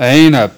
Ainda